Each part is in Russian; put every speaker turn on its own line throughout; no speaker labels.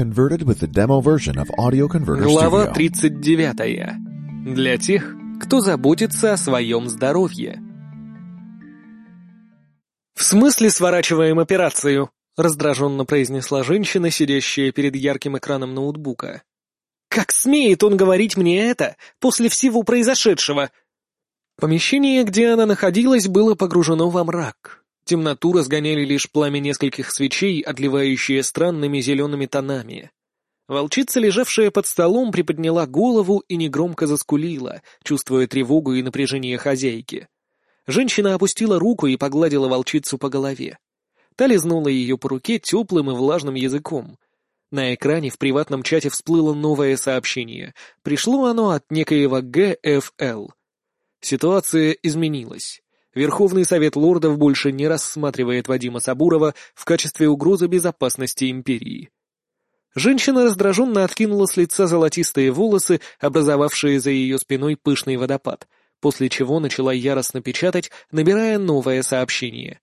converted with the demo version of Audio Converter
Глава
Studio.
39. Для тех, кто заботится о своем здоровье. «В смысле сворачиваем операцию?» — раздраженно произнесла женщина, сидящая перед ярким экраном ноутбука. «Как смеет он говорить мне это после всего произошедшего?» Помещение, где она находилась, было погружено во мрак. Темноту разгоняли лишь пламя нескольких свечей, отливающие странными зелеными тонами. Волчица, лежавшая под столом, приподняла голову и негромко заскулила, чувствуя тревогу и напряжение хозяйки. Женщина опустила руку и погладила волчицу по голове. Та лизнула ее по руке теплым и влажным языком. На экране в приватном чате всплыло новое сообщение. Пришло оно от некоего ГФЛ. Ситуация изменилась. Верховный Совет Лордов больше не рассматривает Вадима Сабурова в качестве угрозы безопасности Империи. Женщина раздраженно откинула с лица золотистые волосы, образовавшие за ее спиной пышный водопад, после чего начала яростно печатать, набирая новое сообщение.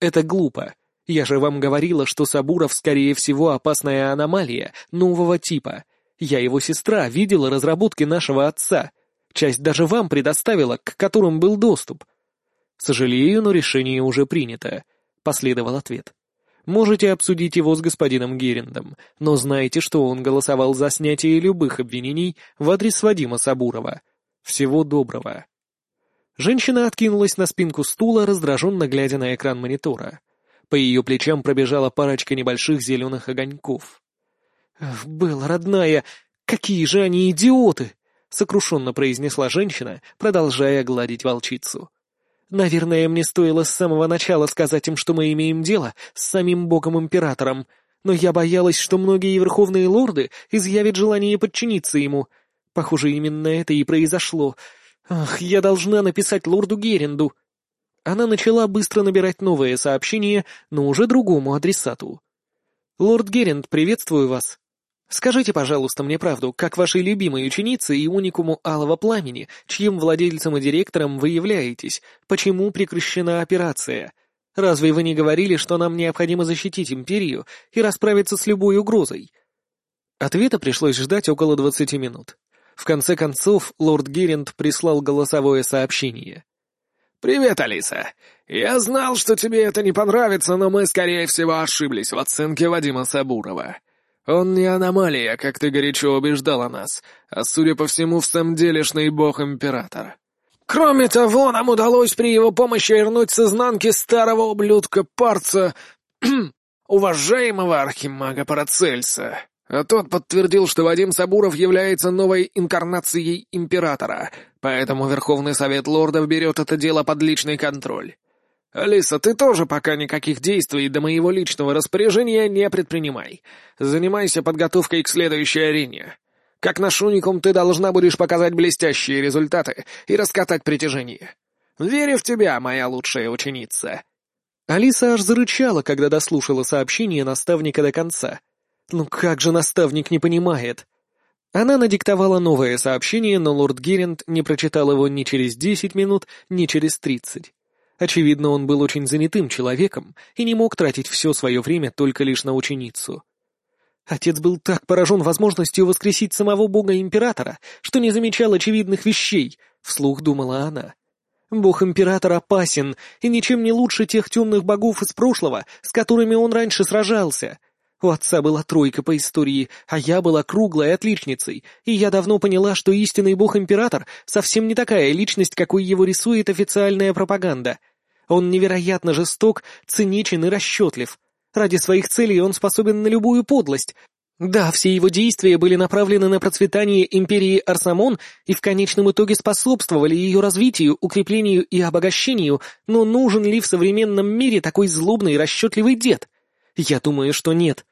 «Это глупо. Я же вам говорила, что Сабуров, скорее всего, опасная аномалия нового типа. Я его сестра, видела разработки нашего отца. Часть даже вам предоставила, к которым был доступ. «Сожалею, но решение уже принято», — последовал ответ. «Можете обсудить его с господином Герендом, но знайте, что он голосовал за снятие любых обвинений в адрес Вадима Сабурова. Всего доброго». Женщина откинулась на спинку стула, раздраженно глядя на экран монитора. По ее плечам пробежала парочка небольших зеленых огоньков. «Белла, родная, какие же они идиоты!» — сокрушенно произнесла женщина, продолжая гладить волчицу. Наверное, мне стоило с самого начала сказать им, что мы имеем дело с самим богом-императором, но я боялась, что многие верховные лорды изъявят желание подчиниться ему. Похоже, именно это и произошло. Ах, я должна написать лорду Геренду. Она начала быстро набирать новые сообщения, но уже другому адресату. «Лорд Геренд, приветствую вас. Скажите, пожалуйста, мне правду, как вашей любимой ученице и уникуму Алого Пламени, чьим владельцем и директором вы являетесь, почему прекращена операция? Разве вы не говорили, что нам необходимо защитить Империю и расправиться с любой угрозой?» Ответа пришлось ждать около двадцати минут. В конце концов, лорд Геринд прислал голосовое сообщение.
«Привет, Алиса. Я знал, что тебе это не понравится, но мы, скорее всего, ошиблись в оценке Вадима Сабурова. Он не аномалия, как ты горячо убеждала нас, а, судя по всему, в самом делешный бог-император. Кроме того, нам удалось при его помощи вернуть с изнанки старого ублюдка-парца, уважаемого архимага Парацельса. А тот подтвердил, что Вадим Сабуров является новой инкарнацией императора, поэтому Верховный Совет Лордов берет это дело под личный контроль. «Алиса, ты тоже пока никаких действий до моего личного распоряжения не предпринимай. Занимайся подготовкой к следующей арене. Как наш уникум ты должна будешь показать блестящие результаты и раскатать притяжение. Верю в тебя, моя лучшая ученица».
Алиса аж зарычала, когда дослушала сообщение наставника до конца. «Ну как же наставник не понимает?» Она надиктовала новое сообщение, но лорд Геринд не прочитал его ни через десять минут, ни через тридцать. Очевидно, он был очень занятым человеком и не мог тратить все свое время только лишь на ученицу. Отец был так поражен возможностью воскресить самого бога-императора, что не замечал очевидных вещей, — вслух думала она. Бог-император опасен и ничем не лучше тех темных богов из прошлого, с которыми он раньше сражался. У отца была тройка по истории, а я была круглой отличницей, и я давно поняла, что истинный бог-император совсем не такая личность, какой его рисует официальная пропаганда. Он невероятно жесток, циничен и расчетлив. Ради своих целей он способен на любую подлость. Да, все его действия были направлены на процветание империи Арсамон и в конечном итоге способствовали ее развитию, укреплению и обогащению, но нужен ли в современном мире такой злобный и расчетливый дед? Я думаю, что нет.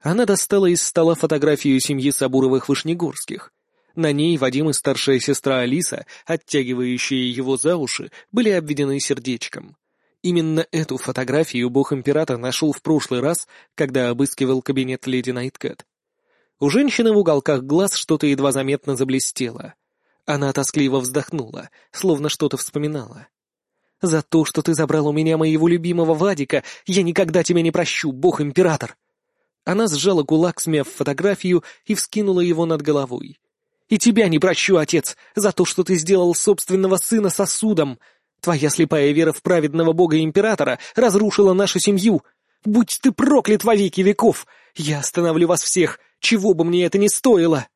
Она достала из стола фотографию семьи Сабуровых-Вышнегорских. На ней Вадим и старшая сестра Алиса, оттягивающие его за уши, были обведены сердечком. Именно эту фотографию бог-император нашел в прошлый раз, когда обыскивал кабинет леди Найткэт. У женщины в уголках глаз что-то едва заметно заблестело. Она тоскливо вздохнула, словно что-то вспоминала. «За то, что ты забрал у меня моего любимого Вадика, я никогда тебя не прощу, бог-император!» Она сжала кулак, смяв фотографию, и вскинула его над головой. «И тебя не прощу, отец, за то, что ты сделал собственного сына сосудом. Твоя слепая вера в праведного бога-императора разрушила нашу семью. Будь ты проклят во веки веков! Я остановлю вас всех, чего бы мне это ни стоило!»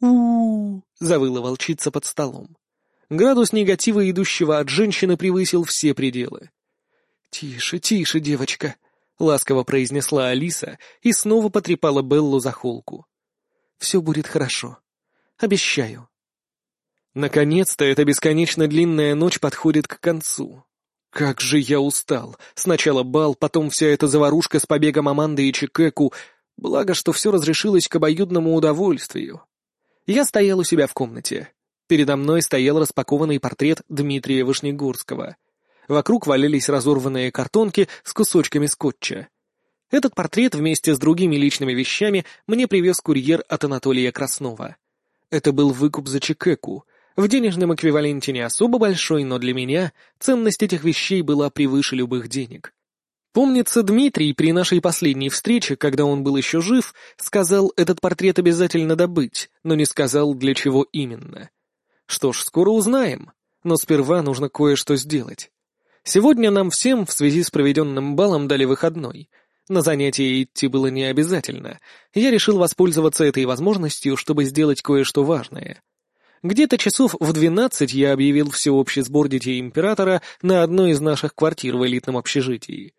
у завыла волчица под столом. Градус негатива, идущего от женщины, превысил все пределы. «Тише, тише, девочка», — ласково произнесла Алиса и снова потрепала Беллу за холку. «Все будет хорошо. Обещаю». Наконец-то эта бесконечно длинная ночь подходит к концу. Как же я устал. Сначала бал, потом вся эта заварушка с побегом Аманды и Чикеку. Благо, что все разрешилось к обоюдному удовольствию. Я стоял у себя в комнате. Передо мной стоял распакованный портрет Дмитрия Вышнегорского. Вокруг валялись разорванные картонки с кусочками скотча. Этот портрет вместе с другими личными вещами мне привез курьер от Анатолия Краснова. Это был выкуп за чекеку. В денежном эквиваленте не особо большой, но для меня ценность этих вещей была превыше любых денег. Помнится, Дмитрий при нашей последней встрече, когда он был еще жив, сказал этот портрет обязательно добыть, но не сказал, для чего именно. Что ж, скоро узнаем, но сперва нужно кое-что сделать. Сегодня нам всем в связи с проведенным балом дали выходной. На занятия идти было не обязательно. Я решил воспользоваться этой возможностью, чтобы сделать кое-что важное. Где-то часов в двенадцать я объявил всеобщий сбор детей императора на одной из наших квартир в элитном общежитии.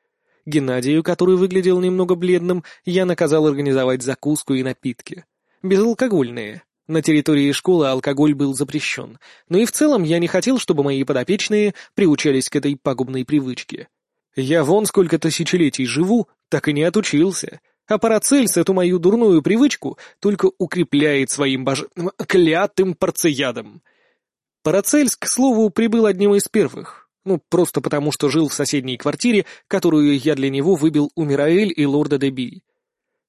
Геннадию, который выглядел немного бледным, я наказал организовать закуску и напитки. Безалкогольные. На территории школы алкоголь был запрещен, но и в целом я не хотел, чтобы мои подопечные приучались к этой пагубной привычке. Я вон сколько тысячелетий живу, так и не отучился, а Парацельс эту мою дурную привычку только укрепляет своим бож... клятым парцеядом. Парацельс, к слову, прибыл одним из первых, ну, просто потому, что жил в соседней квартире, которую я для него выбил у Мираэль и лорда Деби.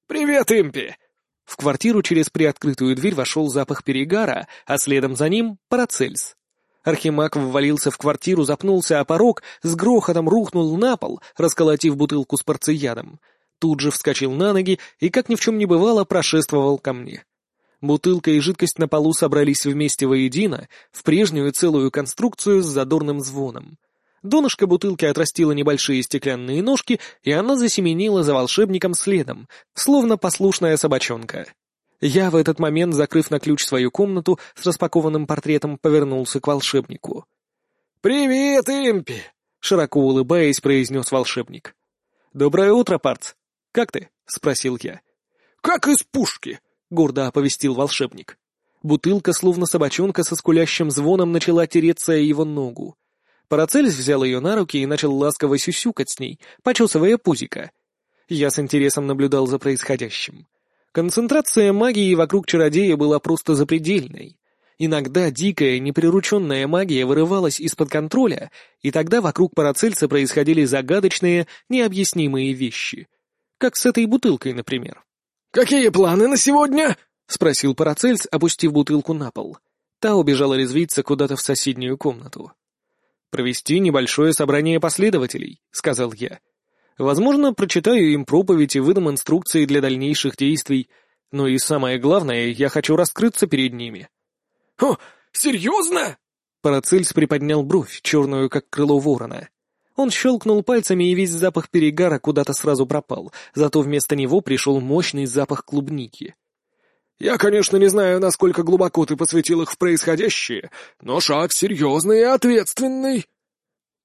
«Привет, Импи!»
В квартиру через приоткрытую дверь вошел запах перегара, а следом за ним — Парацельс. Архимаг ввалился в квартиру, запнулся о порог, с грохотом рухнул на пол, расколотив бутылку с порцеядом. Тут же вскочил на ноги и, как ни в чем не бывало, прошествовал ко мне. Бутылка и жидкость на полу собрались вместе воедино, в прежнюю целую конструкцию с задорным звоном. Донышко бутылки отрастило небольшие стеклянные ножки, и она засеменила за волшебником следом, словно послушная собачонка. Я в этот момент, закрыв на ключ свою комнату с распакованным портретом, повернулся к волшебнику.
«Привет, Импи!» — широко улыбаясь, произнес волшебник.
«Доброе утро, Парц. Как ты?» — спросил я.
«Как из пушки!» — гордо оповестил волшебник.
Бутылка, словно собачонка со скулящим звоном, начала тереться его ногу. Парацельс взял ее на руки и начал ласково сюсюкать с ней, почесывая пузика. Я с интересом наблюдал за происходящим. Концентрация магии вокруг чародея была просто запредельной. Иногда дикая, неприрученная магия вырывалась из-под контроля, и тогда вокруг Парацельса происходили загадочные, необъяснимые вещи. Как с этой бутылкой, например.
«Какие планы на сегодня?»
— спросил Парацельс, опустив бутылку на пол. Та убежала резвиться куда-то в соседнюю комнату провести небольшое собрание последователей», — сказал я. «Возможно, прочитаю им проповедь и выдам инструкции для дальнейших действий, но и самое главное, я хочу раскрыться перед ними».
«О, серьезно?»
Парацельс приподнял бровь, черную, как крыло ворона. Он щелкнул пальцами, и весь запах перегара куда-то сразу пропал, зато вместо него пришел мощный запах клубники.
Я, конечно, не знаю, насколько глубоко ты посвятил их в происходящее, но шаг серьезный и ответственный».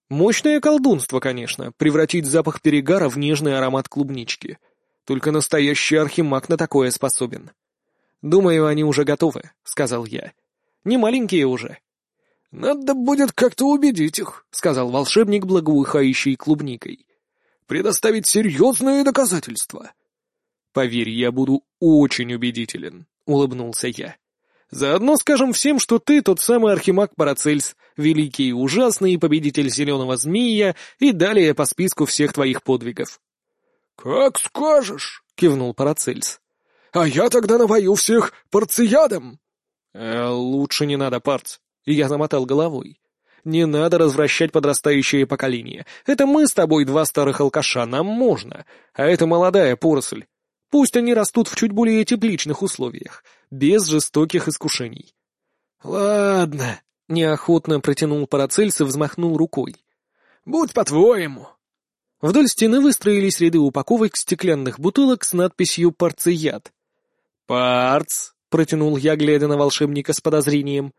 Мощное колдунство, конечно, превратить запах перегара в нежный аромат клубнички. Только настоящий архимаг на такое способен. «Думаю, они уже готовы», — сказал я. «Не маленькие уже».
«Надо будет как-то убедить их», — сказал волшебник, благоухающий клубникой. «Предоставить серьезные доказательства».
«Поверь, я буду очень убедителен», — улыбнулся я. «Заодно скажем всем, что ты тот самый архимаг Парацельс, великий и ужасный победитель зеленого змея и далее по списку всех твоих подвигов».
«Как скажешь», — кивнул Парацельс. «А я тогда навою всех парциядом».
«Э, «Лучше не надо, Парц», — я замотал головой. «Не надо развращать подрастающее поколение. Это мы с тобой два старых алкаша, нам можно, а это молодая поросль. Пусть они растут в чуть более тепличных условиях, без жестоких искушений.
«Ладно», —
неохотно протянул Парацельс и взмахнул рукой.
«Будь по-твоему».
Вдоль стены выстроились ряды упаковок стеклянных бутылок с надписью «Парцеяд».
«Парц», —
протянул я, глядя на волшебника с подозрением.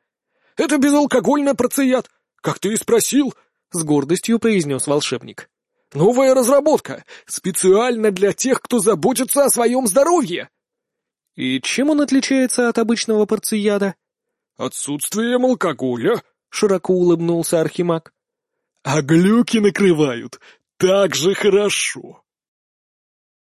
«Это безалкогольный парцеяд, как ты и спросил», — с гордостью произнес волшебник. «Новая разработка, специально для тех, кто заботится о своем здоровье».
«И чем он отличается от обычного парцеяда?»
«Отсутствием алкоголя», —
широко улыбнулся Архимаг.
«А глюки накрывают так же хорошо»,